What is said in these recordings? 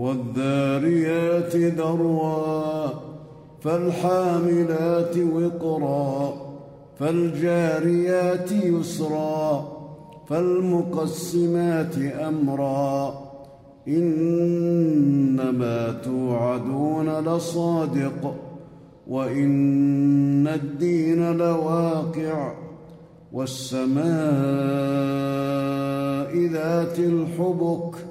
والذاريات ذروا فالحاملات وقرا فالجاريات يسرا فالمقسمات أمرا إنما توعدون لصادق وإن الدين لواقع والسماء ذات الحبك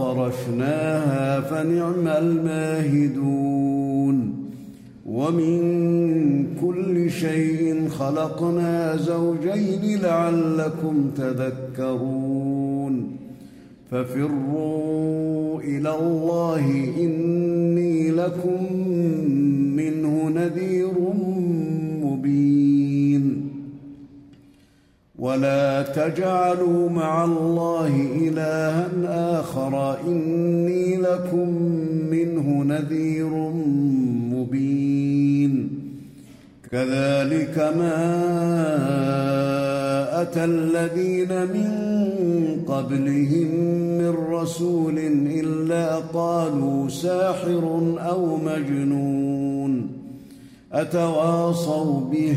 فرشناها فنعم الماهدون. ومن كل شيء خلقنا زوجين لعلكم تذكرون. ففروا إلى الله إني لكم ولا تجعلوا مع الله إلها آخر إني لكم منه نذير مبين. كذلك ما أتى الذين من قبلهم من رسول إلا قالوا ساحر أو مجنون. أتواصوا به